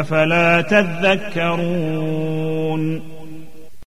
أفلا تذكرون